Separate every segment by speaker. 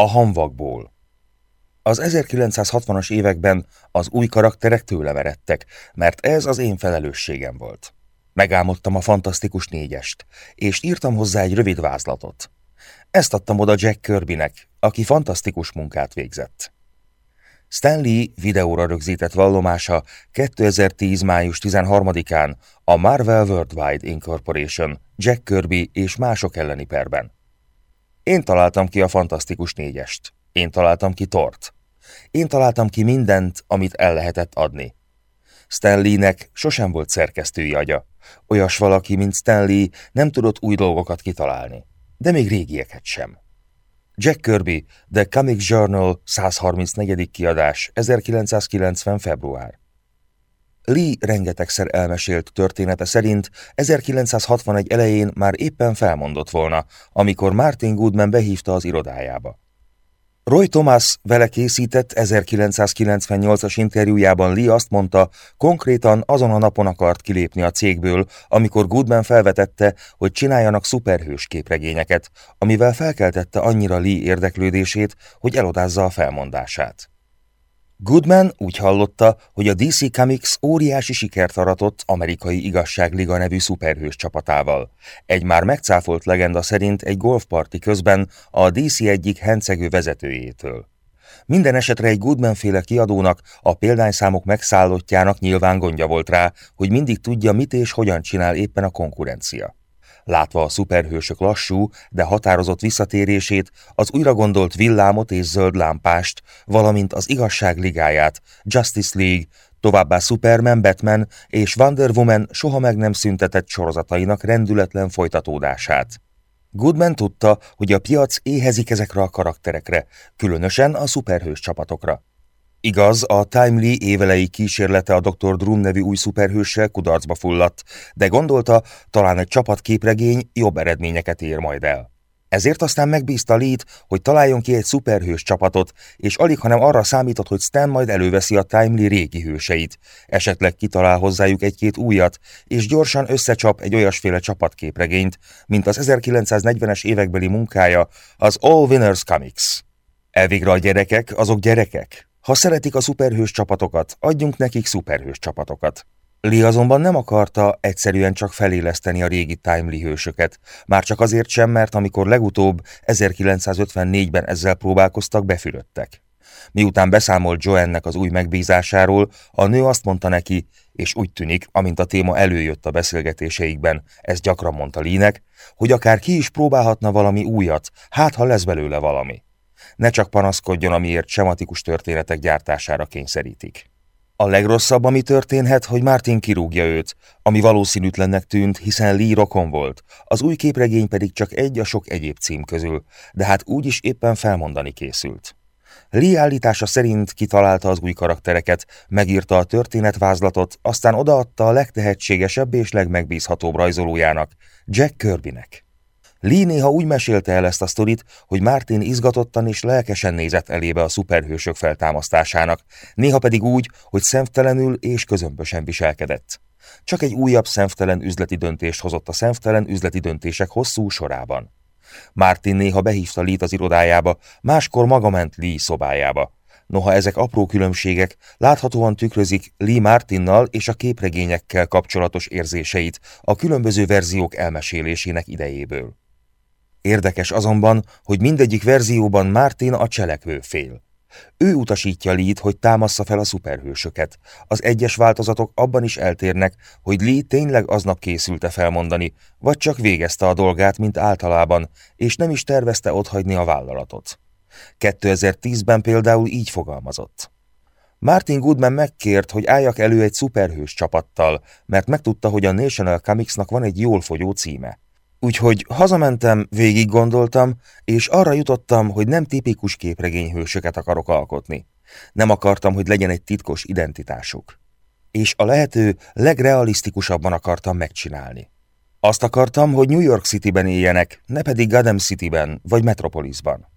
Speaker 1: A hamvakból Az 1960-as években az új karakterek tőlem eredtek, mert ez az én felelősségem volt. Megálmodtam a fantasztikus négyest, és írtam hozzá egy rövid vázlatot. Ezt adtam oda Jack Kirbynek, aki fantasztikus munkát végzett. Stanley videóra rögzített vallomása 2010. május 13-án a Marvel Worldwide Incorporation, Jack Kirby és mások elleni perben. Én találtam ki a fantasztikus négyest. Én találtam ki Tort. Én találtam ki mindent, amit el lehetett adni. Stanleynek sosem volt szerkesztői agya. Olyas valaki, mint Stanley nem tudott új dolgokat kitalálni, de még régieket sem. Jack Kirby, The Comic Journal 134. kiadás, 1990. február. Lee rengetegszer elmesélt története szerint 1961 elején már éppen felmondott volna, amikor Martin Goodman behívta az irodájába. Roy Thomas vele készített 1998-as interjújában Lee azt mondta, konkrétan azon a napon akart kilépni a cégből, amikor Goodman felvetette, hogy csináljanak szuperhős képregényeket, amivel felkeltette annyira Lee érdeklődését, hogy elodázza a felmondását. Goodman úgy hallotta, hogy a DC Comics óriási sikert aratott amerikai igazságliga nevű szuperhős csapatával. Egy már megcáfolt legenda szerint egy golfparti közben a DC egyik hencegő vezetőjétől. Minden esetre egy Goodman-féle kiadónak, a példányszámok megszállottjának nyilván gondja volt rá, hogy mindig tudja, mit és hogyan csinál éppen a konkurencia. Látva a szuperhősök lassú, de határozott visszatérését, az újra gondolt villámot és zöld lámpást, valamint az igazság ligáját, Justice League, továbbá Superman, Batman és Wonder Woman soha meg nem szüntetett sorozatainak rendületlen folytatódását. Goodman tudta, hogy a piac éhezik ezekre a karakterekre, különösen a szuperhős csapatokra. Igaz, a Timely évelei kísérlete a Dr. Drum nevű új szuperhőssel kudarcba fulladt, de gondolta, talán egy csapatképregény jobb eredményeket ér majd el. Ezért aztán megbízta Lee-t, hogy találjon ki egy szuperhős csapatot, és alig hanem arra számított, hogy Stan majd előveszi a Timely régi hőseit, esetleg kitalál hozzájuk egy-két újat, és gyorsan összecsap egy olyasféle csapatképregényt, mint az 1940-es évekbeli munkája, az All Winners Comics. Elvégre a gyerekek, azok gyerekek, ha szeretik a szuperhős csapatokat, adjunk nekik szuperhős csapatokat. Lee azonban nem akarta egyszerűen csak feléleszteni a régi Timely hősöket, már csak azért sem, mert amikor legutóbb 1954-ben ezzel próbálkoztak, befülöttek. Miután beszámolt Joannek az új megbízásáról, a nő azt mondta neki, és úgy tűnik, amint a téma előjött a beszélgetéseikben, ez gyakran mondta Lee-nek, hogy akár ki is próbálhatna valami újat, hát ha lesz belőle valami ne csak panaszkodjon, amiért sematikus történetek gyártására kényszerítik. A legrosszabb, ami történhet, hogy Martin kirúgja őt, ami valószínűtlennek tűnt, hiszen Lee rokon volt, az új képregény pedig csak egy a sok egyéb cím közül, de hát úgyis éppen felmondani készült. Lee állítása szerint kitalálta az új karaktereket, megírta a történetvázlatot, aztán odaadta a legtehetségesebb és legmegbízhatóbb rajzolójának, Jack Kirbynek. Lee néha úgy mesélte el ezt a sztorit, hogy Martin izgatottan és lelkesen nézett elébe a szuperhősök feltámasztásának, néha pedig úgy, hogy szemtelenül és közömbösen viselkedett. Csak egy újabb szemtelen üzleti döntést hozott a szemtelen üzleti döntések hosszú sorában. Martin néha behívta Lee-t az irodájába, máskor maga ment Lee szobájába. Noha ezek apró különbségek láthatóan tükrözik Lee Martinnal és a képregényekkel kapcsolatos érzéseit a különböző verziók elmesélésének idejéből. Érdekes azonban, hogy mindegyik verzióban Martin a cselekvő fél. Ő utasítja Lee-t, hogy támassza fel a szuperhősöket. Az egyes változatok abban is eltérnek, hogy Lee tényleg aznap készülte felmondani, vagy csak végezte a dolgát, mint általában, és nem is tervezte otthagyni a vállalatot. 2010-ben például így fogalmazott. Martin Goodman megkért, hogy álljak elő egy szuperhős csapattal, mert megtudta, hogy a National Comicsnak van egy jól fogyó címe. Úgyhogy hazamentem, végig gondoltam, és arra jutottam, hogy nem tipikus képregényhősöket akarok alkotni. Nem akartam, hogy legyen egy titkos identitásuk. És a lehető legrealisztikusabban akartam megcsinálni. Azt akartam, hogy New York City-ben éljenek, ne pedig Gotham City-ben vagy Metropolisban.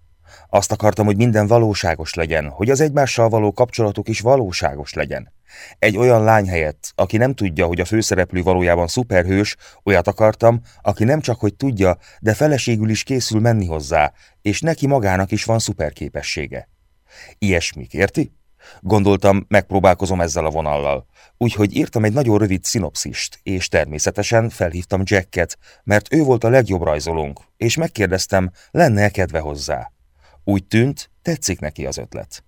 Speaker 1: Azt akartam, hogy minden valóságos legyen, hogy az egymással való kapcsolatuk is valóságos legyen. Egy olyan lány helyett, aki nem tudja, hogy a főszereplő valójában szuperhős, olyat akartam, aki nem csak hogy tudja, de feleségül is készül menni hozzá, és neki magának is van szuperképessége. Ilyesmik, érti? Gondoltam, megpróbálkozom ezzel a vonallal. Úgyhogy írtam egy nagyon rövid szinopszist, és természetesen felhívtam Jacket, mert ő volt a legjobb rajzolónk, és megkérdeztem, lenne-e kedve hozzá. Úgy tűnt, tetszik neki az ötlet.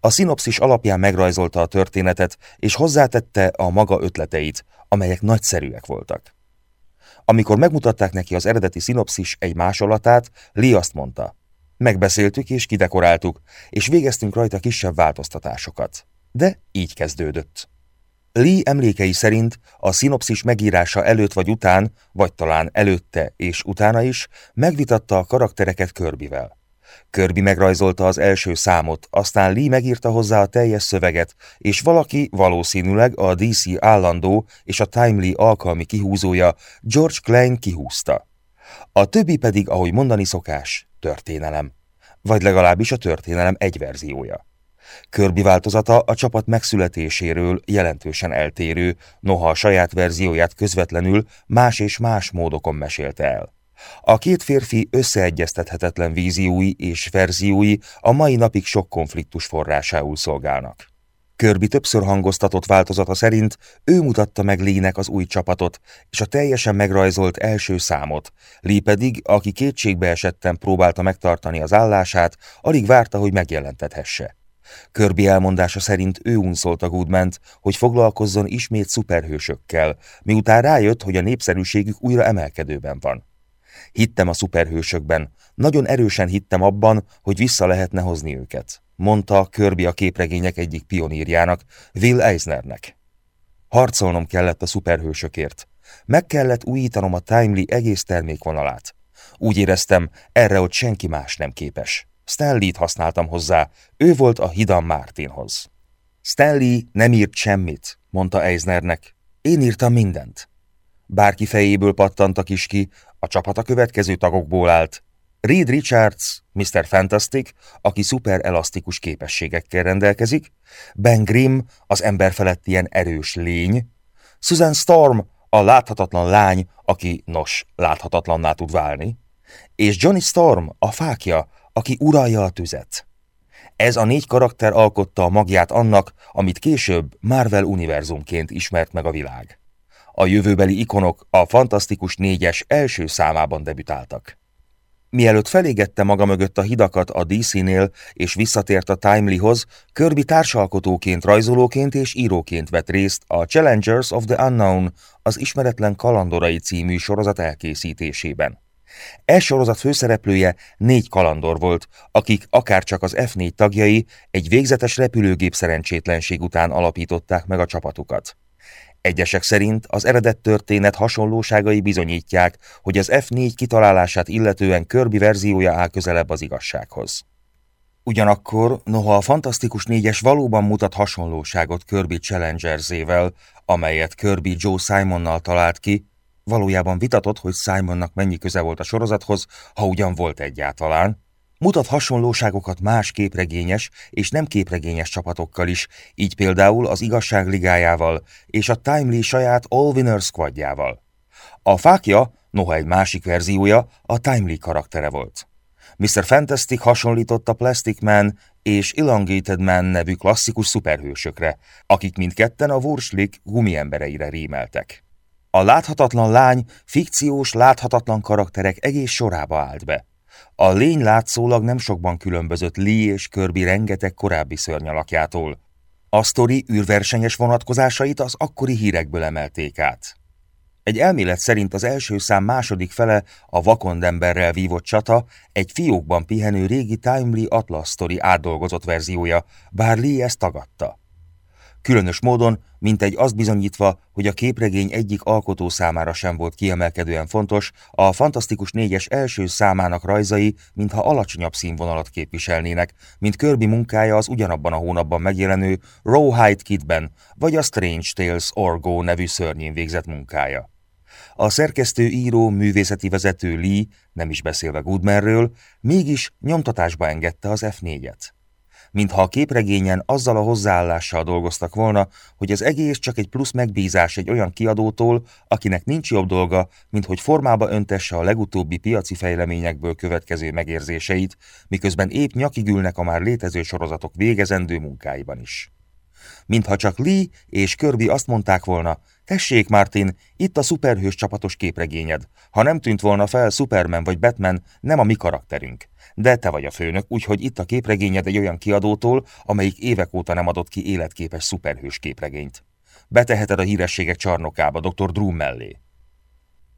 Speaker 1: A szinopszis alapján megrajzolta a történetet, és hozzátette a maga ötleteit, amelyek nagyszerűek voltak. Amikor megmutatták neki az eredeti szinopszis egy másolatát, Lee azt mondta, megbeszéltük és kidekoráltuk, és végeztünk rajta kisebb változtatásokat. De így kezdődött. Lee emlékei szerint a szinopszis megírása előtt vagy után, vagy talán előtte és utána is megvitatta a karaktereket Körbivel. Körbi megrajzolta az első számot, aztán Lee megírta hozzá a teljes szöveget, és valaki, valószínűleg a DC állandó és a Timely alkalmi kihúzója George Klein kihúzta. A többi pedig, ahogy mondani szokás, történelem. Vagy legalábbis a történelem egy verziója. Körbi változata a csapat megszületéséről jelentősen eltérő, noha a saját verzióját közvetlenül más és más módokon mesélte el. A két férfi összeegyeztethetetlen víziói és verziói a mai napig sok konfliktus forrásául szolgálnak. Körbi többször hangoztatott változata szerint ő mutatta meg Lee-nek az új csapatot és a teljesen megrajzolt első számot, Lee pedig, aki kétségbe esetten próbálta megtartani az állását, alig várta, hogy megjelentethesse. Körbi elmondása szerint ő unszolta Goodment, hogy foglalkozzon ismét szuperhősökkel, miután rájött, hogy a népszerűségük újra emelkedőben van. Hittem a szuperhősökben, nagyon erősen hittem abban, hogy vissza lehetne hozni őket, mondta Kirby a képregények egyik pionírjának, Will Eisnernek. Harcolnom kellett a szuperhősökért. Meg kellett újítanom a Timely egész termékvonalát. Úgy éreztem, erre ott senki más nem képes. Stanley-t használtam hozzá, ő volt a hidam Martinhoz. Stanley nem írt semmit, mondta Eisnernek. Én írtam mindent. Bárki fejéből pattantak is ki, a csapat a következő tagokból állt. Reed Richards, Mr. Fantastic, aki szuperelasztikus képességekkel rendelkezik, Ben Grimm, az ember felett ilyen erős lény, Susan Storm, a láthatatlan lány, aki, nos, láthatatlanná tud válni, és Johnny Storm, a fákja, aki uralja a tüzet. Ez a négy karakter alkotta a magját annak, amit később Marvel univerzumként ismert meg a világ. A jövőbeli ikonok a Fantasztikus négyes első számában debütáltak. Mielőtt felégette maga mögött a hidakat a DC-nél és visszatért a Timelyhoz, Kirby társalkotóként, rajzolóként és íróként vett részt a Challengers of the Unknown, az Ismeretlen Kalandorai című sorozat elkészítésében. E sorozat főszereplője négy kalandor volt, akik akárcsak az F4 tagjai egy végzetes repülőgép szerencsétlenség után alapították meg a csapatukat. Egyesek szerint az eredet történet hasonlóságai bizonyítják, hogy az F4 kitalálását illetően Kirby verziója áll közelebb az igazsághoz. Ugyanakkor, noha a Fantasztikus négyes valóban mutat hasonlóságot Kirby Challengerzével, amelyet Kirby Joe Simonnal talált ki, valójában vitatott, hogy Simonnak mennyi köze volt a sorozathoz, ha ugyan volt egyáltalán, Mutat hasonlóságokat más képregényes és nem képregényes csapatokkal is, így például az Igazság Ligájával és a Timely saját All Winner Squadjával. A fákja, noha egy másik verziója, a Timely karaktere volt. Mr. Fantastic hasonlított a Plastic Man és Elongated Man nevű klasszikus szuperhősökre, akik mindketten a Wurslik gumiembereire rímeltek. A láthatatlan lány fikciós, láthatatlan karakterek egész sorába állt be. A lény látszólag nem sokban különbözött Lee és Kirby rengeteg korábbi szörnyalakjától. A sztori űrversenyes vonatkozásait az akkori hírekből emelték át. Egy elmélet szerint az első szám második fele a vakondemberrel vívott csata egy fiókban pihenő régi Timely Atlas sztori átdolgozott verziója, bár Lee ezt tagadta. Különös módon, mint egy azt bizonyítva, hogy a képregény egyik alkotó számára sem volt kiemelkedően fontos, a Fantasztikus négyes első számának rajzai, mintha alacsonyabb színvonalat képviselnének, mint Kirby munkája az ugyanabban a hónapban megjelenő Rawhide Kidben, vagy a Strange Tales Orgo nevű szörnyén végzett munkája. A szerkesztő, író, művészeti vezető Lee, nem is beszélve Goodmanről, mégis nyomtatásba engedte az F4-et mintha a képregényen azzal a hozzáállással dolgoztak volna, hogy az egész csak egy plusz megbízás egy olyan kiadótól, akinek nincs jobb dolga, mint hogy formába öntesse a legutóbbi piaci fejleményekből következő megérzéseit, miközben épp nyakigülnek a már létező sorozatok végezendő munkáiban is. Mintha csak Lee és Kirby azt mondták volna, tessék Martin, itt a szuperhős csapatos képregényed. Ha nem tűnt volna fel Superman vagy Batman, nem a mi karakterünk de te vagy a főnök, úgyhogy itt a képregényed egy olyan kiadótól, amelyik évek óta nem adott ki életképes szuperhős képregényt. Beteheted a hírességek csarnokába dr. Drew mellé.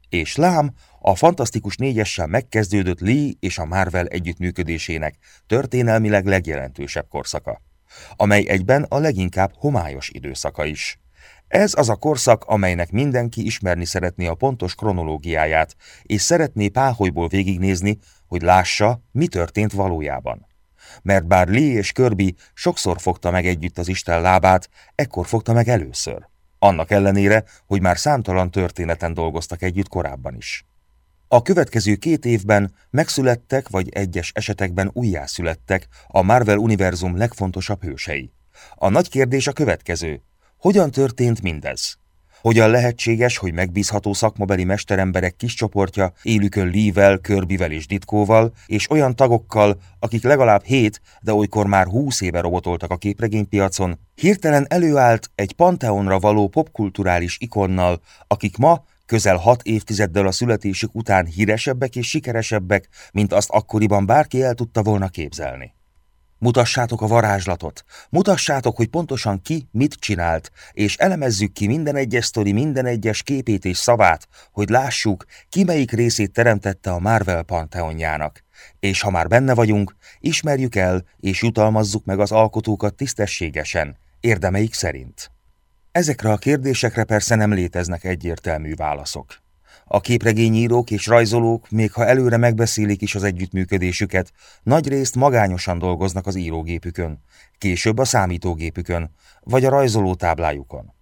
Speaker 1: És lám, a Fantasztikus négyessel megkezdődött Lee és a Marvel együttműködésének történelmileg legjelentősebb korszaka, amely egyben a leginkább homályos időszaka is. Ez az a korszak, amelynek mindenki ismerni szeretné a pontos kronológiáját, és szeretné páholyból végignézni, hogy lássa, mi történt valójában. Mert bár Lee és Kirby sokszor fogta meg együtt az Isten lábát, ekkor fogta meg először. Annak ellenére, hogy már számtalan történeten dolgoztak együtt korábban is. A következő két évben megszülettek, vagy egyes esetekben újjászülettek a Marvel univerzum legfontosabb hősei. A nagy kérdés a következő. Hogyan történt mindez? Hogyan lehetséges, hogy megbízható szakmabeli mesteremberek kis csoportja élükön Lee-vel, Kirbyvel és Ditkóval, és olyan tagokkal, akik legalább hét, de olykor már húsz éve robotoltak a képregénypiacon, hirtelen előállt egy panteonra való popkulturális ikonnal, akik ma közel hat évtizeddel a születésük után híresebbek és sikeresebbek, mint azt akkoriban bárki el tudta volna képzelni. Mutassátok a varázslatot, mutassátok, hogy pontosan ki mit csinált, és elemezzük ki minden egyes sztori, minden egyes képét és szavát, hogy lássuk, ki melyik részét teremtette a Marvel panteonjának. És ha már benne vagyunk, ismerjük el és jutalmazzuk meg az alkotókat tisztességesen, érdemeik szerint. Ezekre a kérdésekre persze nem léteznek egyértelmű válaszok. A képregényírók és rajzolók, még ha előre megbeszélik is az együttműködésüket, nagy részt magányosan dolgoznak az írógépükön, később a számítógépükön, vagy a rajzolótáblájukon.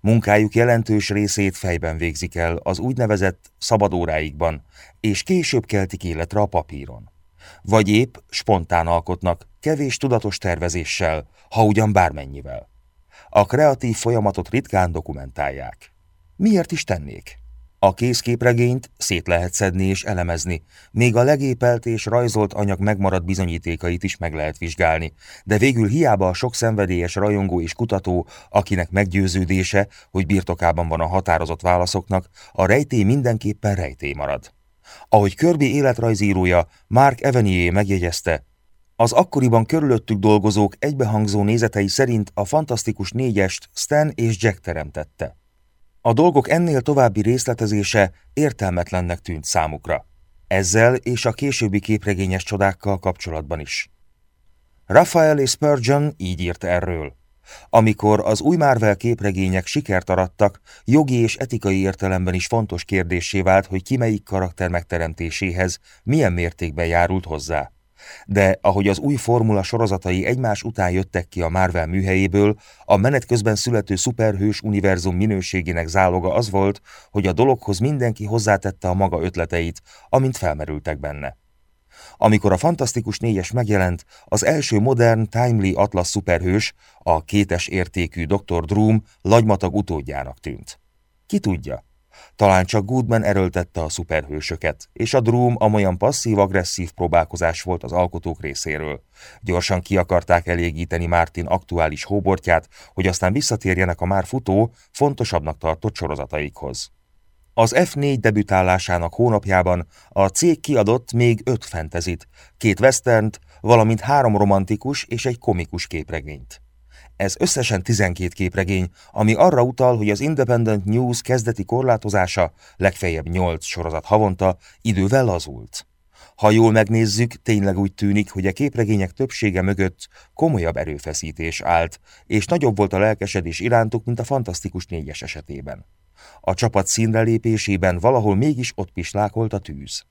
Speaker 1: Munkájuk jelentős részét fejben végzik el az úgynevezett szabadóráikban, és később keltik életre a papíron. Vagy épp spontán alkotnak, kevés tudatos tervezéssel, ha ugyan bármennyivel. A kreatív folyamatot ritkán dokumentálják. Miért is tennék? A készképregényt szét lehet szedni és elemezni, még a legépelt és rajzolt anyag megmaradt bizonyítékait is meg lehet vizsgálni, de végül hiába a sok szenvedélyes rajongó és kutató, akinek meggyőződése, hogy birtokában van a határozott válaszoknak, a rejtély mindenképpen rejtély marad. Ahogy Kirby életrajzírója Mark Evanier megjegyezte, az akkoriban körülöttük dolgozók egybehangzó nézetei szerint a fantasztikus négyest Stan és Jack teremtette. A dolgok ennél további részletezése értelmetlennek tűnt számukra. Ezzel és a későbbi képregényes csodákkal kapcsolatban is. Raphael és Spurgeon így írt erről. Amikor az új Marvel képregények sikert arattak, jogi és etikai értelemben is fontos kérdésé vált, hogy ki melyik karakter megteremtéséhez milyen mértékben járult hozzá de ahogy az új formula sorozatai egymás után jöttek ki a Marvel műhelyéből, a menet közben születő szuperhős univerzum minőségének záloga az volt, hogy a dologhoz mindenki hozzátette a maga ötleteit, amint felmerültek benne. Amikor a Fantasztikus négyes megjelent, az első modern Timely Atlas szuperhős, a kétes értékű Dr. Droom lagymatag utódjának tűnt. Ki tudja, talán csak Goodman erőltette a szuperhősöket, és a Droom amolyan passzív-agresszív próbálkozás volt az alkotók részéről. Gyorsan ki akarták elégíteni Martin aktuális hóbortját, hogy aztán visszatérjenek a már futó, fontosabbnak tartott sorozataikhoz. Az F4 debütálásának hónapjában a cég kiadott még öt fentezit, két westernt, valamint három romantikus és egy komikus képregényt. Ez összesen 12 képregény, ami arra utal, hogy az Independent News kezdeti korlátozása, legfeljebb 8 sorozat havonta, idővel lazult. Ha jól megnézzük, tényleg úgy tűnik, hogy a képregények többsége mögött komolyabb erőfeszítés állt, és nagyobb volt a lelkesedés irántuk, mint a Fantasztikus négyes esetében. A csapat színre lépésében valahol mégis ott pislákolt a tűz.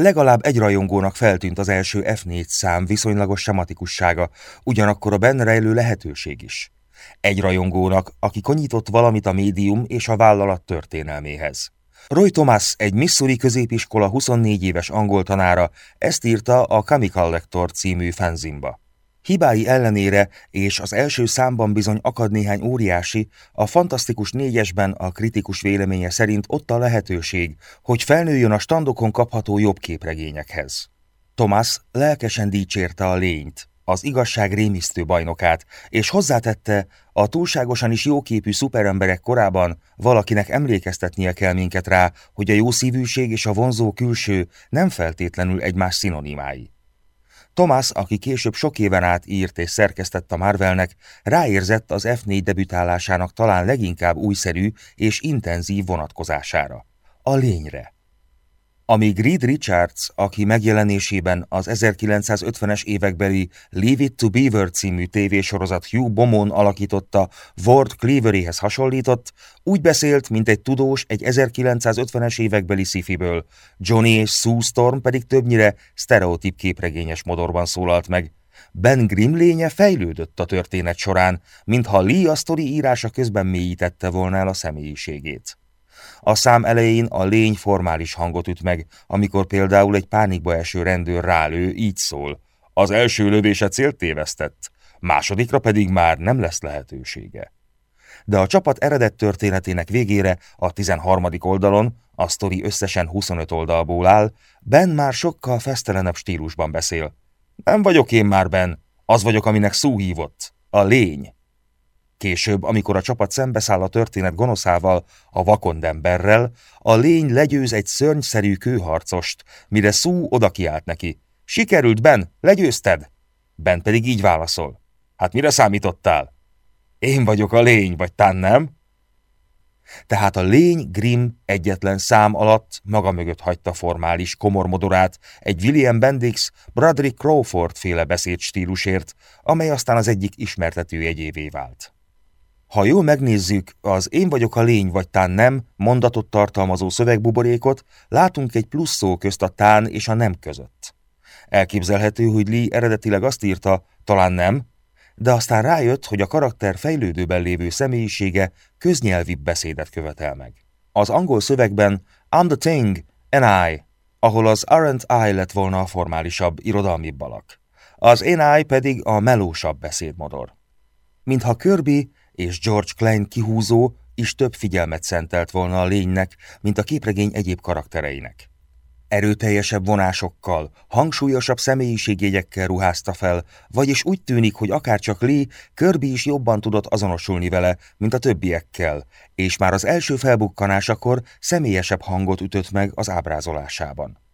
Speaker 1: Legalább egy rajongónak feltűnt az első F4 szám viszonylagos sematikussága, ugyanakkor a benne rejlő lehetőség is. Egy rajongónak, aki konyított valamit a médium és a vállalat történelméhez. Roy Thomas, egy Missouri középiskola 24 éves angol tanára, ezt írta a Chemical Lector című fanzinba. Hibái ellenére, és az első számban bizony akad néhány óriási, a Fantasztikus négyesben a kritikus véleménye szerint ott a lehetőség, hogy felnőjön a standokon kapható jobb képregényekhez. Thomas lelkesen dicsérte a lényt, az igazság rémisztő bajnokát, és hozzátette, a túlságosan is jóképű szuperemberek korában valakinek emlékeztetnie kell minket rá, hogy a jószívűség és a vonzó külső nem feltétlenül egymás szinonimái. Thomas, aki később sok éven át írt és szerkesztett a Marvelnek, ráérzett az F4 debütálásának talán leginkább újszerű és intenzív vonatkozására. A lényre. Amíg Reed Richards, aki megjelenésében az 1950-es évekbeli Leave It to Beaver című tévésorozat Hugh Bomon alakította Ward Cleaveryhez hasonlított, úgy beszélt, mint egy tudós egy 1950-es évekbeli szifiből, Johnny és Sue Storm pedig többnyire sztereotíp képregényes modorban szólalt meg. Ben Grimm lénye fejlődött a történet során, mintha Lee a sztori írása közben mélyítette volna el a személyiségét. A szám elején a lény formális hangot üt meg, amikor például egy pánikba eső rendőr rálő, így szól. Az első lövése célt tévesztett, másodikra pedig már nem lesz lehetősége. De a csapat eredet történetének végére, a 13. oldalon, a sztori összesen 25 oldalból áll, Ben már sokkal fesztelenebb stílusban beszél. Nem vagyok én már Ben, az vagyok, aminek szó hívott. A lény. Később, amikor a csapat szembeszáll a történet gonoszával, a vakondemberrel, a lény legyőz egy szörnyszerű kőharcost, mire Szú oda kiált neki. Sikerült, Ben, legyőzted? Ben pedig így válaszol. Hát mire számítottál? Én vagyok a lény, vagy tán nem? Tehát a lény Grimm egyetlen szám alatt maga mögött hagyta formális komormodorát egy William Bendix Bradley Crawford féle beszédstílusért, amely aztán az egyik ismertető jegyévé vált. Ha jól megnézzük, az én vagyok a lény, vagy tán nem mondatot tartalmazó szövegbuborékot, látunk egy plusz szó közt a tán és a nem között. Elképzelhető, hogy Lee eredetileg azt írta, talán nem, de aztán rájött, hogy a karakter fejlődőben lévő személyisége köznyelvi beszédet követel meg. Az angol szövegben I'm the thing, and I, ahol az aren't I lett volna a formálisabb, irodalmi balak. Az én I pedig a melósabb beszédmodor. Mintha Kirby és George Klein kihúzó is több figyelmet szentelt volna a lénynek, mint a képregény egyéb karaktereinek. Erőteljesebb vonásokkal, hangsúlyosabb személyiségjegyekkel ruházta fel, vagyis úgy tűnik, hogy akárcsak Lee, Kirby is jobban tudott azonosulni vele, mint a többiekkel, és már az első felbukkanásakor személyesebb hangot ütött meg az ábrázolásában.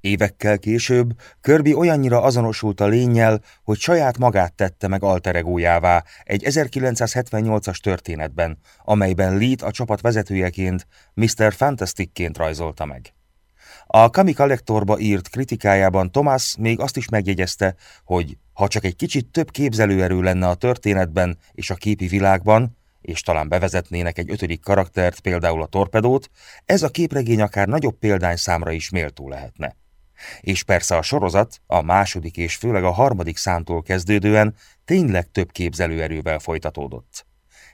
Speaker 1: Évekkel később Kirby olyannyira azonosult a lényel, hogy saját magát tette meg alteregójává egy 1978-as történetben, amelyben Lee a csapat vezetőjeként, Mr. Fantasticként rajzolta meg. A Kami Collectorba írt kritikájában Thomas még azt is megjegyezte, hogy ha csak egy kicsit több képzelőerő lenne a történetben és a képi világban, és talán bevezetnének egy ötödik karaktert, például a torpedót, ez a képregény akár nagyobb példányszámra is méltó lehetne. És persze a sorozat a második és főleg a harmadik számtól kezdődően tényleg több képzelőerővel folytatódott.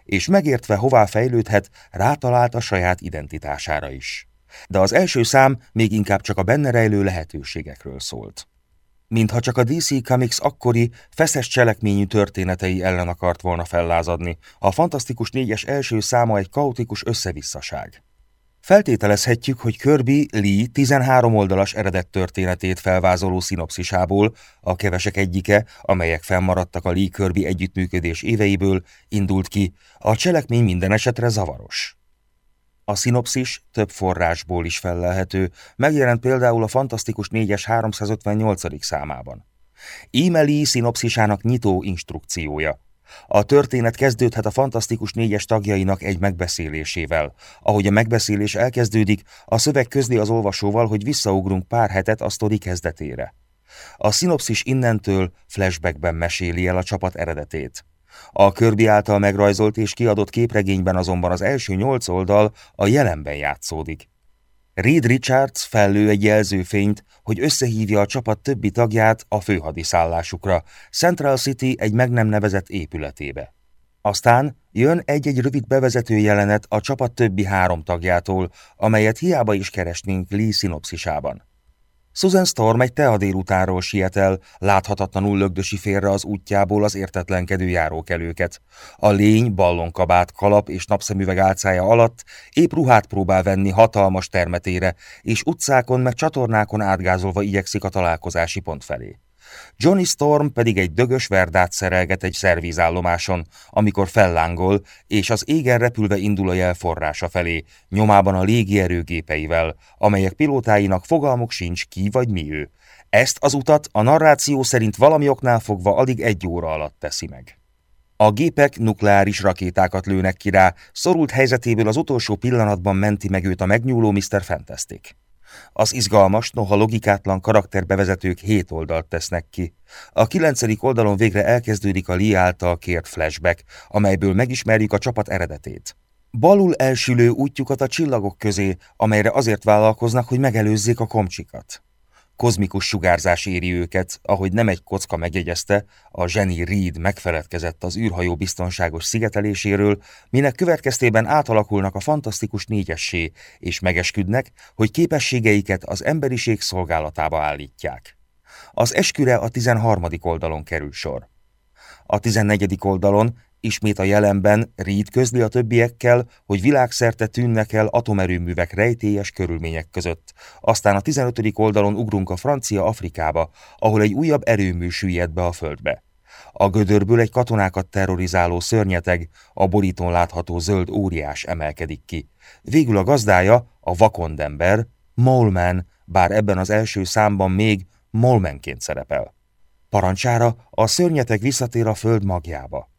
Speaker 1: És megértve hová fejlődhet, rátalált a saját identitására is. De az első szám még inkább csak a benne rejlő lehetőségekről szólt. Mintha csak a DC Comics akkori, feszes cselekményű történetei ellen akart volna fellázadni, a Fantasztikus négyes első száma egy kaotikus összevisszaság. Feltételezhetjük, hogy Kirby Lee 13 oldalas eredet történetét felvázoló szinopszisából, a kevesek egyike, amelyek fennmaradtak a Lee Kirby együttműködés éveiből, indult ki, a cselekmény minden esetre zavaros. A szinopszis több forrásból is fellelhető, megjelent például a Fantasztikus 4-es 358. számában. Íme Lee szinopszisának nyitó instrukciója, a történet kezdődhet a Fantasztikus négyes tagjainak egy megbeszélésével. Ahogy a megbeszélés elkezdődik, a szöveg közli az olvasóval, hogy visszaugrunk pár hetet a sztori kezdetére. A szinopszis innentől flashbackben meséli el a csapat eredetét. A Kirby által megrajzolt és kiadott képregényben azonban az első nyolc oldal a jelenben játszódik. Reed Richards fellő egy jelzőfényt, hogy összehívja a csapat többi tagját a főhadiszállásukra, Central City egy meg nem nevezett épületébe. Aztán jön egy-egy rövid bevezető jelenet a csapat többi három tagjától, amelyet hiába is keresnénk Lee szinopszisában. Susan Storm egy tea délutánról siet el, láthatatlanul lögdösi félre az útjából az értetlenkedő járókelőket. A lény ballonkabát, kalap és napszemüveg álcája alatt épp ruhát próbál venni hatalmas termetére, és utcákon meg csatornákon átgázolva igyekszik a találkozási pont felé. Johnny Storm pedig egy dögös verdát szerelget egy szervízállomáson, amikor fellángol, és az égen repülve indul a jel forrása felé, nyomában a légierőgépeivel, amelyek pilótáinak fogalmuk sincs ki vagy mi ő. Ezt az utat a narráció szerint valami oknál fogva alig egy óra alatt teszi meg. A gépek nukleáris rakétákat lőnek ki rá, szorult helyzetéből az utolsó pillanatban menti meg őt a megnyúló Mr. Fantastic. Az izgalmas, noha logikátlan karakterbevezetők hét oldalt tesznek ki. A kilencedik oldalon végre elkezdődik a Lee által kért flashback, amelyből megismerjük a csapat eredetét. Balul elsülő útjukat a csillagok közé, amelyre azért vállalkoznak, hogy megelőzzék a komcsikat. Kozmikus sugárzás éri őket, ahogy nem egy kocka megjegyezte, a Jenny Reed megfeledkezett az űrhajó biztonságos szigeteléséről, minek következtében átalakulnak a fantasztikus négyessé, és megesküdnek, hogy képességeiket az emberiség szolgálatába állítják. Az esküre a 13. oldalon kerül sor. A 14. oldalon Ismét a jelenben Reed közli a többiekkel, hogy világszerte tűnnek el atomerőművek rejtélyes körülmények között. Aztán a 15. oldalon ugrunk a francia Afrikába, ahol egy újabb erőmű süllyed be a földbe. A gödörből egy katonákat terrorizáló szörnyeteg, a borítón látható zöld óriás emelkedik ki. Végül a gazdája, a vakondember, Molman, bár ebben az első számban még Molmenként szerepel. Parancsára a szörnyeteg visszatér a föld magjába.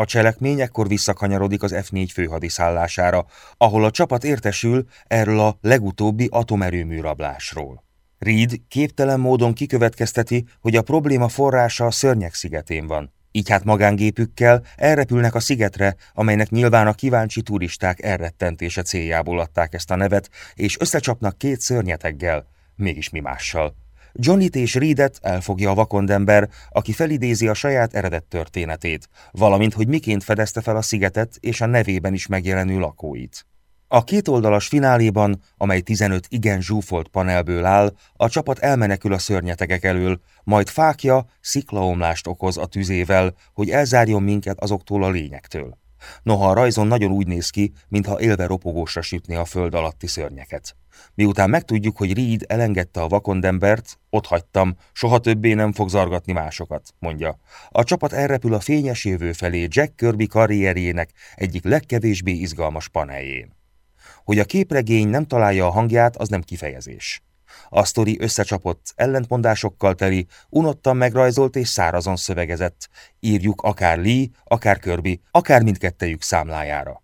Speaker 1: A cselekmény ekkor visszakanyarodik az F4 főhadiszállására, ahol a csapat értesül erről a legutóbbi atomerőmű rablásról. Reed képtelen módon kikövetkezteti, hogy a probléma forrása a szörnyek szigetén van. Így hát magángépükkel elrepülnek a szigetre, amelynek nyilván a kíváncsi turisták elrettentése céljából adták ezt a nevet, és összecsapnak két szörnyeteggel, mégis mi mással. Johnnyt és Reedet elfogja a vakondember, aki felidézi a saját eredet történetét, valamint hogy miként fedezte fel a szigetet és a nevében is megjelenő lakóit. A kétoldalas fináléban, amely 15 igen zsúfolt panelből áll, a csapat elmenekül a szörnyetegek elől, majd fákja sziklaomlást okoz a tüzével, hogy elzárjon minket azoktól a lényektől. Noha a rajzon nagyon úgy néz ki, mintha élve ropogósra sütné a föld alatti szörnyeket. Miután megtudjuk, hogy Reed elengedte a vakondembert, ott hagytam, soha többé nem fog zargatni másokat, mondja. A csapat elrepül a fényes jövő felé Jack Kirby karrierjének egyik legkevésbé izgalmas paneljén. Hogy a képregény nem találja a hangját, az nem kifejezés. A sztori összecsapott, ellentmondásokkal teli, unottan megrajzolt és szárazon szövegezett. Írjuk akár Lee, akár Kirby, akár mindkettejük számlájára.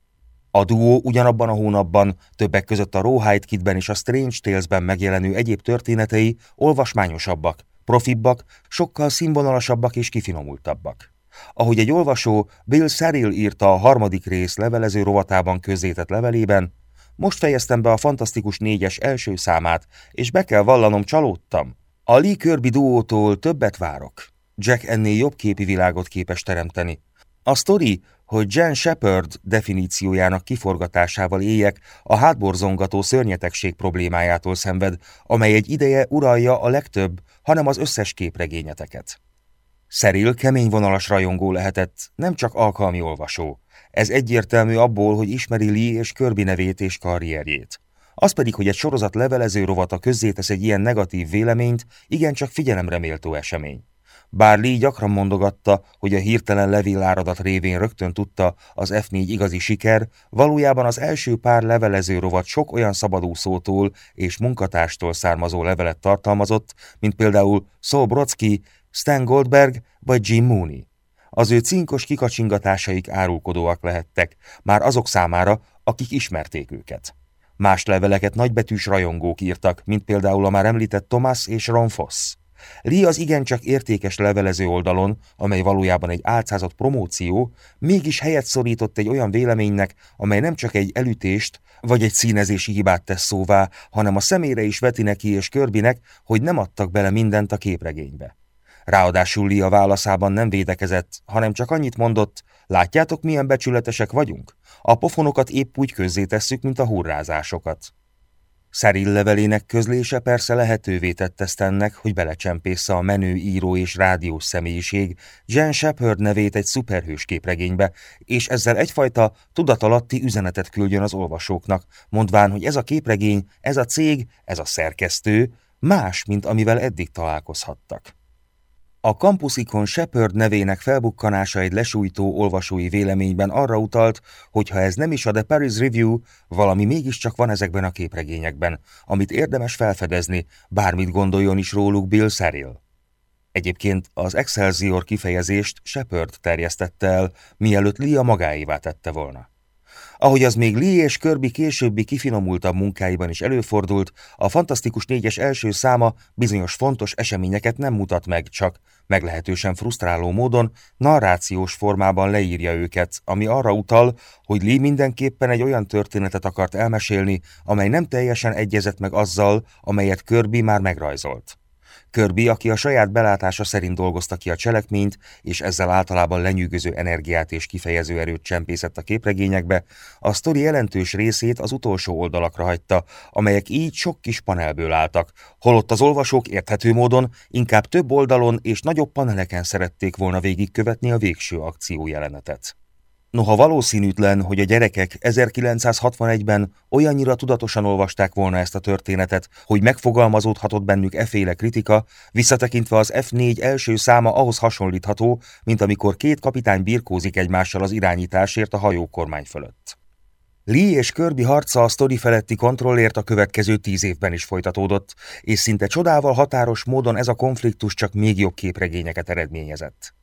Speaker 1: A duó ugyanabban a hónapban, többek között a Rawhide Kidben és a Strange Tales-ben megjelenő egyéb történetei olvasmányosabbak, profibbak, sokkal színvonalasabbak és kifinomultabbak. Ahogy egy olvasó Bill Serill írta a harmadik rész levelező rovatában közzétett levelében, most fejeztem be a Fantasztikus négyes első számát, és be kell vallanom, csalódtam. A Lee Kirby duótól többet várok. Jack ennél jobb képi világot képes teremteni. A sztori, hogy Jen Shepard definíciójának kiforgatásával éljek, a hátborzongató szörnyetegség problémájától szenved, amely egy ideje uralja a legtöbb, hanem az összes képregényeteket. Szeril kemény vonalas rajongó lehetett, nem csak alkalmi olvasó. Ez egyértelmű abból, hogy ismeri Lee és Kirby nevét és karrierjét. Az pedig, hogy egy sorozat levelező rovata közzétesz egy ilyen negatív véleményt, igencsak figyelemre méltó esemény. Bár Lee gyakran mondogatta, hogy a hirtelen levéláradat révén rögtön tudta az F4 igazi siker, valójában az első pár levelező rovat sok olyan szabadúszótól és munkatárstól származó levelet tartalmazott, mint például Saul Brodsky, Stan Goldberg vagy Jim Mooney. Az ő cinkos kikacsingatásaik árulkodóak lehettek, már azok számára, akik ismerték őket. Más leveleket nagybetűs rajongók írtak, mint például a már említett Thomas és Ron Foss. Lee az igencsak értékes levelező oldalon, amely valójában egy álcázott promóció, mégis helyet szorított egy olyan véleménynek, amely nem csak egy elütést vagy egy színezési hibát tesz szóvá, hanem a szemére is veti neki és Körbinek, hogy nem adtak bele mindent a képregénybe. Ráadásul Lia válaszában nem védekezett, hanem csak annyit mondott, látjátok milyen becsületesek vagyunk? A pofonokat épp úgy közzétesszük, mint a hurrázásokat. Szeril levelének közlése persze lehetővé tette Stennek, hogy belecsempésze a menő író és rádiós személyiség Jen Shepard nevét egy szuperhős képregénybe, és ezzel egyfajta tudatalatti üzenetet küldjön az olvasóknak, mondván, hogy ez a képregény, ez a cég, ez a szerkesztő más, mint amivel eddig találkozhattak. A kampuszikon Shepard nevének felbukkanása egy lesújtó olvasói véleményben arra utalt, hogy ha ez nem is a The Paris Review, valami mégiscsak van ezekben a képregényekben, amit érdemes felfedezni, bármit gondoljon is róluk Bill Serill. Egyébként az Excelsior kifejezést Shepard terjesztette el, mielőtt Lia magáévá tette volna. Ahogy az még Lee és Kirby későbbi kifinomultabb munkáiban is előfordult, a Fantasztikus négyes első száma bizonyos fontos eseményeket nem mutat meg, csak meglehetősen frusztráló módon narrációs formában leírja őket, ami arra utal, hogy Lee mindenképpen egy olyan történetet akart elmesélni, amely nem teljesen egyezett meg azzal, amelyet Kirby már megrajzolt. Kirby, aki a saját belátása szerint dolgozta ki a cselekményt, és ezzel általában lenyűgöző energiát és kifejező erőt csempészett a képregényekbe, a sztori jelentős részét az utolsó oldalakra hagyta, amelyek így sok kis panelből álltak, holott az olvasók érthető módon inkább több oldalon és nagyobb paneleken szerették volna végigkövetni a végső akció jelenetet. Noha valószínűtlen, hogy a gyerekek 1961-ben olyannyira tudatosan olvasták volna ezt a történetet, hogy megfogalmazódhatott bennük eféle kritika, visszatekintve az F4 első száma ahhoz hasonlítható, mint amikor két kapitány birkózik egymással az irányításért a hajókormány fölött. Lee és Kirby harca a sztori feletti kontrollért a következő tíz évben is folytatódott, és szinte csodával határos módon ez a konfliktus csak még jobb képregényeket eredményezett.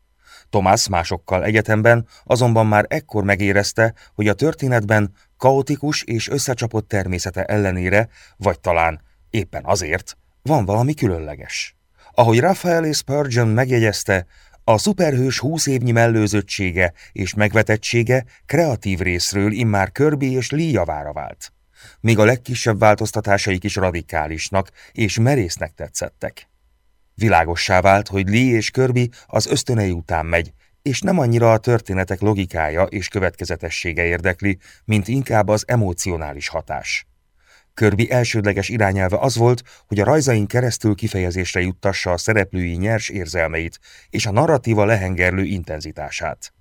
Speaker 1: Thomas másokkal egyetemben azonban már ekkor megérezte, hogy a történetben kaotikus és összecsapott természete ellenére, vagy talán éppen azért, van valami különleges. Ahogy Raphael Spurgeon megjegyezte, a szuperhős húsz évnyi mellőzöttsége és megvetettsége kreatív részről immár Kirby és Lee javára vált. Míg a legkisebb változtatásaik is radikálisnak és merésznek tetszettek. Világossá vált, hogy Lee és Kirby az ösztönei után megy, és nem annyira a történetek logikája és következetessége érdekli, mint inkább az emocionális hatás. Kirby elsődleges irányelve az volt, hogy a rajzain keresztül kifejezésre juttassa a szereplői nyers érzelmeit és a narratíva lehengerlő intenzitását.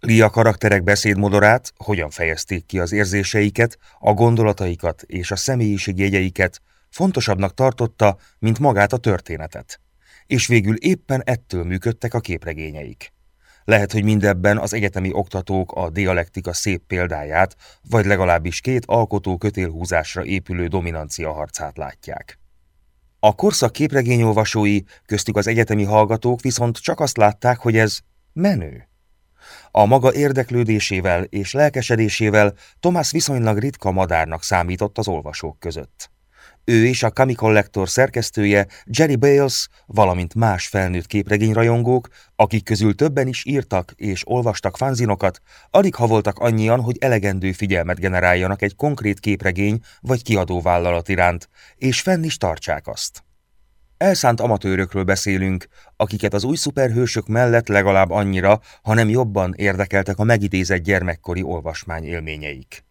Speaker 1: Lia karakterek beszédmodorát, hogyan fejezték ki az érzéseiket, a gondolataikat és a személyiségjegyeiket, fontosabbnak tartotta, mint magát a történetet. És végül éppen ettől működtek a képregényeik. Lehet, hogy mindebben az egyetemi oktatók a dialektika szép példáját, vagy legalábbis két alkotó kötélhúzásra épülő dominancia harcát látják. A korszak képregényolvasói, köztük az egyetemi hallgatók viszont csak azt látták, hogy ez menő. A maga érdeklődésével és lelkesedésével Thomas viszonylag ritka madárnak számított az olvasók között. Ő és a Kami Collector szerkesztője Jerry Bales, valamint más felnőtt képregényrajongók, akik közül többen is írtak és olvastak fanzinokat, alig ha voltak annyian, hogy elegendő figyelmet generáljanak egy konkrét képregény vagy kiadóvállalat iránt, és fenn is tartsák azt. Elszánt amatőrökről beszélünk, akiket az új szuperhősök mellett legalább annyira, hanem jobban érdekeltek a megidézett gyermekkori olvasmány élményeik.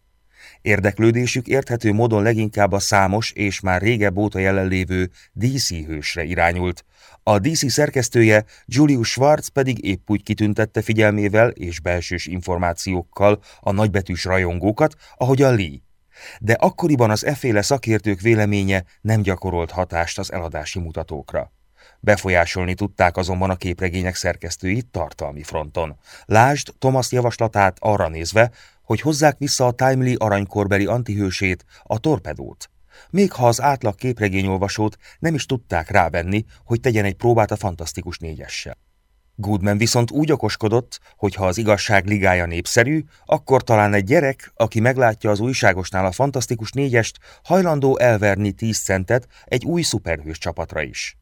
Speaker 1: Érdeklődésük érthető módon leginkább a számos és már régebb óta jelenlévő DC hősre irányult. A DC szerkesztője Julius Schwartz pedig épp úgy kitüntette figyelmével és belsős információkkal a nagybetűs rajongókat, ahogy a Lee. De akkoriban az efféle szakértők véleménye nem gyakorolt hatást az eladási mutatókra. Befolyásolni tudták azonban a képregények szerkesztői tartalmi fronton. Lásd Thomas javaslatát arra nézve, hogy hozzák vissza a Timely aranykorbeli antihősét, a torpedót. Még ha az átlag képregényolvasót nem is tudták rávenni, hogy tegyen egy próbát a fantasztikus négyessel. Goodman viszont úgy okoskodott, hogy ha az igazság ligája népszerű, akkor talán egy gyerek, aki meglátja az újságosnál a fantasztikus négyest, hajlandó elverni 10 centet egy új szuperhős csapatra is.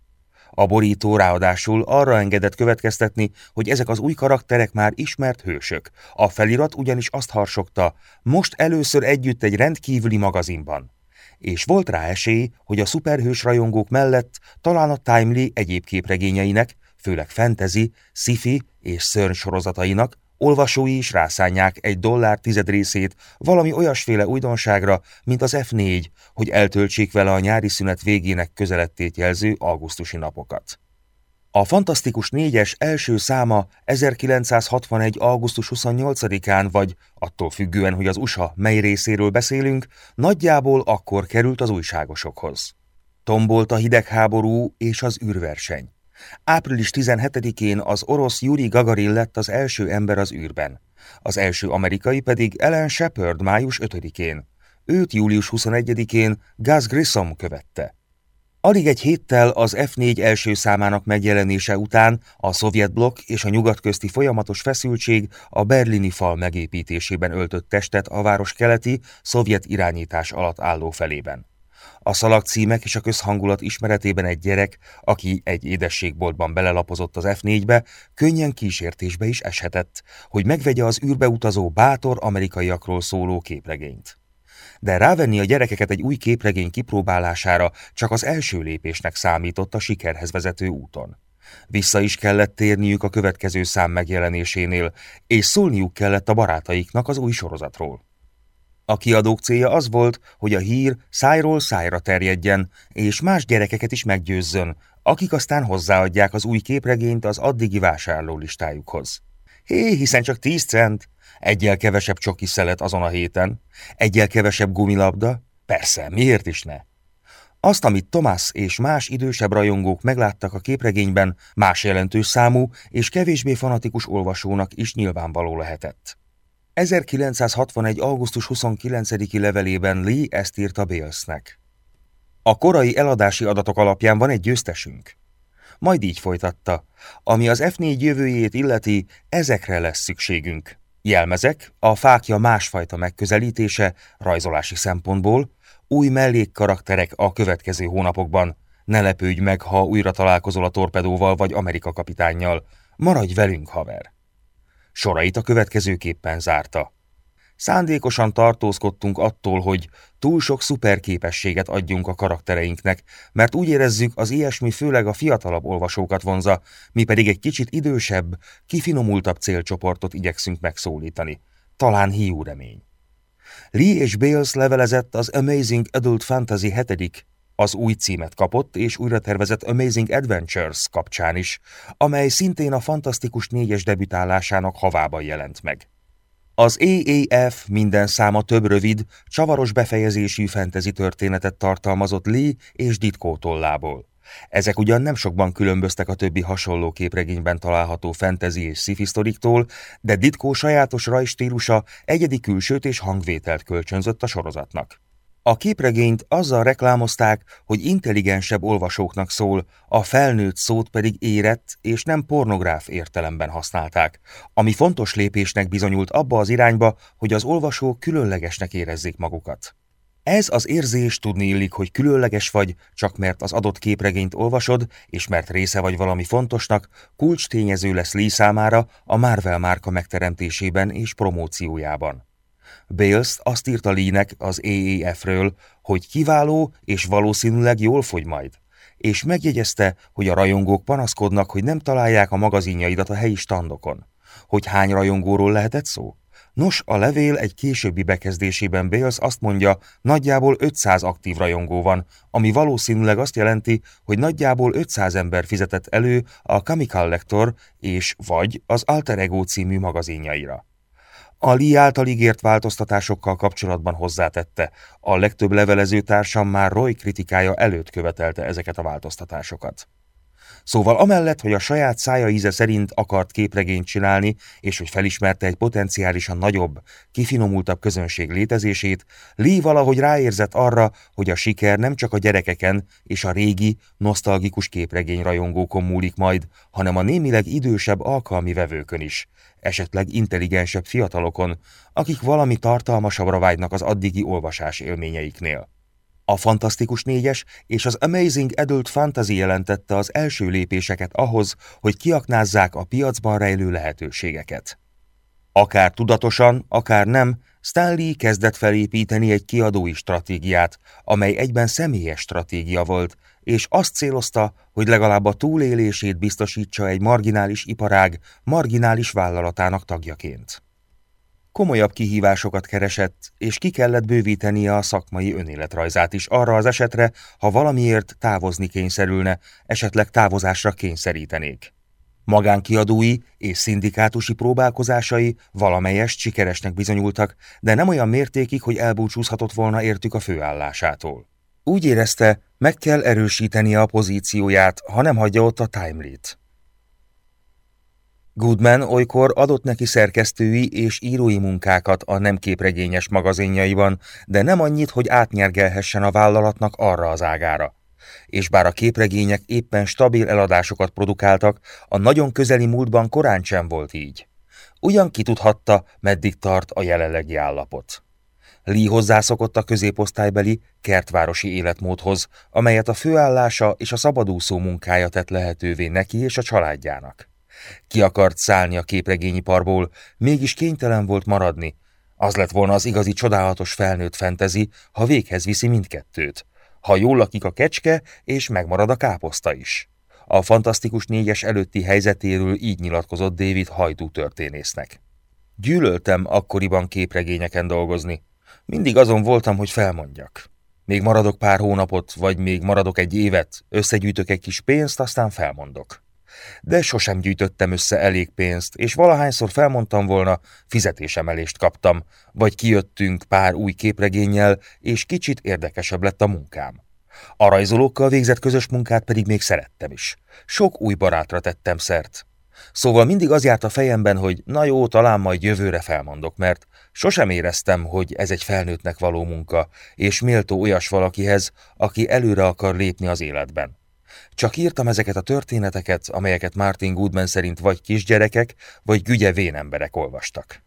Speaker 1: A borító ráadásul arra engedett következtetni, hogy ezek az új karakterek már ismert hősök. A felirat ugyanis azt harsogta, most először együtt egy rendkívüli magazinban. És volt rá esély, hogy a szuperhős rajongók mellett talán a Timely egyéb képregényeinek, főleg fantasy, sci-fi és szörny sorozatainak, olvasói is rászánják egy dollár tized részét valami olyasféle újdonságra, mint az F4, hogy eltöltsék vele a nyári szünet végének közelettét jelző augusztusi napokat. A Fantasztikus négyes első száma 1961. augusztus 28-án, vagy attól függően, hogy az USA mely részéről beszélünk, nagyjából akkor került az újságosokhoz. Tombolt a hidegháború és az űrverseny. Április 17-én az orosz Yuri Gagarin lett az első ember az űrben, az első amerikai pedig Ellen Shepard május 5-én. Őt július 21-én Gus Grissom követte. Alig egy héttel az F4 első számának megjelenése után a szovjet blokk és a nyugat közti folyamatos feszültség a berlini fal megépítésében öltött testet a város keleti, szovjet irányítás alatt álló felében. A szalagcímek és a közhangulat ismeretében egy gyerek, aki egy édességboltban belelapozott az F4-be, könnyen kísértésbe is eshetett, hogy megvegye az űrbe utazó bátor amerikaiakról szóló képregényt de rávenni a gyerekeket egy új képregény kipróbálására csak az első lépésnek számított a sikerhez vezető úton. Vissza is kellett térniük a következő szám megjelenésénél, és szólniuk kellett a barátaiknak az új sorozatról. A kiadók célja az volt, hogy a hír szájról szájra terjedjen, és más gyerekeket is meggyőzzön, akik aztán hozzáadják az új képregényt az addigi vásárlólistájukhoz. Hé, hiszen csak tíz cent, Egyel kevesebb csoki szelet azon a héten, egyel kevesebb gumilabda, persze, miért is ne? Azt, amit Tomás és más idősebb rajongók megláttak a képregényben, más jelentős számú és kevésbé fanatikus olvasónak is nyilvánvaló lehetett. 1961. augusztus 29-i levelében Lee ezt írta Balesnek. A korai eladási adatok alapján van egy győztesünk. Majd így folytatta. Ami az F4 jövőjét illeti, ezekre lesz szükségünk. Jelmezek, a fákja másfajta megközelítése rajzolási szempontból, új mellékkarakterek a következő hónapokban. Ne lepődj meg, ha újra találkozol a torpedóval vagy Amerika kapitánnyal. Maradj velünk, haver! Sorait a következőképpen zárta. Szándékosan tartózkodtunk attól, hogy túl sok szuperképességet adjunk a karaktereinknek, mert úgy érezzük, az ilyesmi főleg a fiatalabb olvasókat vonza, mi pedig egy kicsit idősebb, kifinomultabb célcsoportot igyekszünk megszólítani. Talán hiú remény. Lee és Bales levelezett az Amazing Adult Fantasy 7 az új címet kapott és újra tervezett Amazing Adventures kapcsán is, amely szintén a Fantasztikus négyes debütálásának havában jelent meg. Az AAF minden száma több rövid, csavaros befejezésű fentezi történetet tartalmazott Lee és Ditko tollából. Ezek ugyan nem sokban különböztek a többi hasonló képregényben található fentezi és szifisztoriktól, de Ditko sajátos rajstílusa egyedi külsőt és hangvételt kölcsönzött a sorozatnak. A képregényt azzal reklámozták, hogy intelligensebb olvasóknak szól, a felnőtt szót pedig érett és nem pornográf értelemben használták, ami fontos lépésnek bizonyult abba az irányba, hogy az olvasók különlegesnek érezzék magukat. Ez az érzés tudni illik, hogy különleges vagy, csak mert az adott képregényt olvasod, és mert része vagy valami fontosnak, kulcs tényező lesz Lee számára a Marvel márka megteremtésében és promóciójában. Bales azt írta Lee-nek az AAF-ről, hogy kiváló és valószínűleg jól fogy majd, és megjegyezte, hogy a rajongók panaszkodnak, hogy nem találják a magazinjaidat a helyi standokon. Hogy hány rajongóról lehetett szó? Nos, a levél egy későbbi bekezdésében Bales azt mondja, nagyjából 500 aktív rajongó van, ami valószínűleg azt jelenti, hogy nagyjából 500 ember fizetett elő a Chemical Lector és vagy az Alter Ego című magazinjaira. A Lee által ígért változtatásokkal kapcsolatban hozzátette, a legtöbb levelező társam már Roy kritikája előtt követelte ezeket a változtatásokat. Szóval amellett, hogy a saját szája íze szerint akart képregényt csinálni, és hogy felismerte egy potenciálisan nagyobb, kifinomultabb közönség létezését, Lee valahogy ráérzett arra, hogy a siker nem csak a gyerekeken és a régi, nosztalgikus képregény rajongókon múlik majd, hanem a némileg idősebb alkalmi vevőkön is, esetleg intelligensebb fiatalokon, akik valami tartalmasabbra vágynak az addigi olvasás élményeiknél. A Fantasztikus négyes és az Amazing Adult Fantasy jelentette az első lépéseket ahhoz, hogy kiaknázzák a piacban rejlő lehetőségeket. Akár tudatosan, akár nem, Stanley kezdett felépíteni egy kiadói stratégiát, amely egyben személyes stratégia volt, és azt célozta, hogy legalább a túlélését biztosítsa egy marginális iparág marginális vállalatának tagjaként. Komolyabb kihívásokat keresett, és ki kellett bővítenie a szakmai önéletrajzát is arra az esetre, ha valamiért távozni kényszerülne, esetleg távozásra kényszerítenék. Magánkiadói és szindikátusi próbálkozásai valamelyest sikeresnek bizonyultak, de nem olyan mértékig, hogy elbúcsúzhatott volna értük a főállásától. Úgy érezte, meg kell erősítenie a pozícióját, ha nem hagyja ott a Timely-t. Goodman olykor adott neki szerkesztői és írói munkákat a nem képregényes magazinjaiban, de nem annyit, hogy átnyergelhessen a vállalatnak arra az ágára. És bár a képregények éppen stabil eladásokat produkáltak, a nagyon közeli múltban korán sem volt így. Ugyan ki tudhatta, meddig tart a jelenlegi állapot. Lee hozzászokott a középosztálybeli, kertvárosi életmódhoz, amelyet a főállása és a szabadúszó munkája tett lehetővé neki és a családjának. Ki akart szállni a képregényiparból, mégis kénytelen volt maradni. Az lett volna az igazi csodálatos felnőtt fentezi, ha véghez viszi mindkettőt. Ha jól lakik a kecske, és megmarad a káposzta is. A fantasztikus négyes előtti helyzetéről így nyilatkozott David hajdú történésznek. Gyűlöltem akkoriban képregényeken dolgozni. Mindig azon voltam, hogy felmondjak. Még maradok pár hónapot, vagy még maradok egy évet, összegyűjtök egy kis pénzt, aztán felmondok de sosem gyűjtöttem össze elég pénzt, és valahányszor felmondtam volna, fizetésemelést kaptam, vagy kijöttünk pár új képregénnyel, és kicsit érdekesebb lett a munkám. A rajzolókkal végzett közös munkát pedig még szerettem is. Sok új barátra tettem szert. Szóval mindig az járt a fejemben, hogy na jó, talán majd jövőre felmondok, mert sosem éreztem, hogy ez egy felnőttnek való munka, és méltó olyas valakihez, aki előre akar lépni az életben. Csak írtam ezeket a történeteket, amelyeket Martin Goodman szerint vagy kisgyerekek, vagy gügye vénemberek olvastak.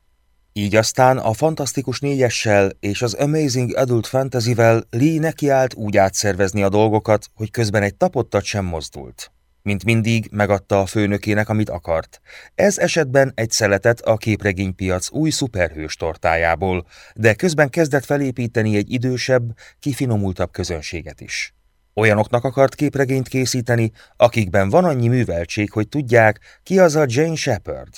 Speaker 1: Így aztán a Fantasztikus négyessel és az Amazing Adult Fantasy-vel Lee nekiállt úgy átszervezni a dolgokat, hogy közben egy tapottat sem mozdult. Mint mindig, megadta a főnökének, amit akart. Ez esetben egy szeletet a képregénypiac új szuperhős tortájából, de közben kezdett felépíteni egy idősebb, kifinomultabb közönséget is. Olyanoknak akart képregényt készíteni, akikben van annyi műveltség, hogy tudják, ki az a Jane Shepard.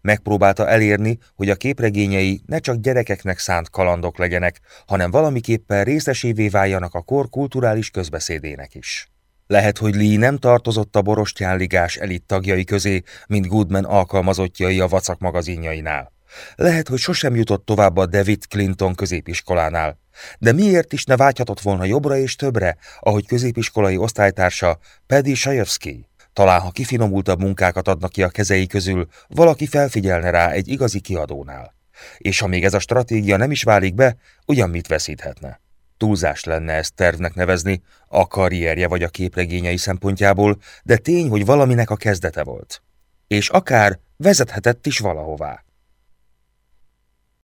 Speaker 1: Megpróbálta elérni, hogy a képregényei ne csak gyerekeknek szánt kalandok legyenek, hanem valamiképpen részesévé váljanak a kor kulturális közbeszédének is. Lehet, hogy Lee nem tartozott a borostyánligás elit tagjai közé, mint Goodman alkalmazottjai a vacak magazinjainál. Lehet, hogy sosem jutott tovább a David Clinton középiskolánál, de miért is ne vágyhatott volna jobbra és többre, ahogy középiskolai osztálytársa Paddy Sajewski? Talán, ha kifinomultabb munkákat adnak ki a kezei közül, valaki felfigyelne rá egy igazi kiadónál. És ha még ez a stratégia nem is válik be, ugyan mit veszíthetne? Túlzás lenne ezt tervnek nevezni, a karrierje vagy a képregényei szempontjából, de tény, hogy valaminek a kezdete volt. És akár vezethetett is valahová.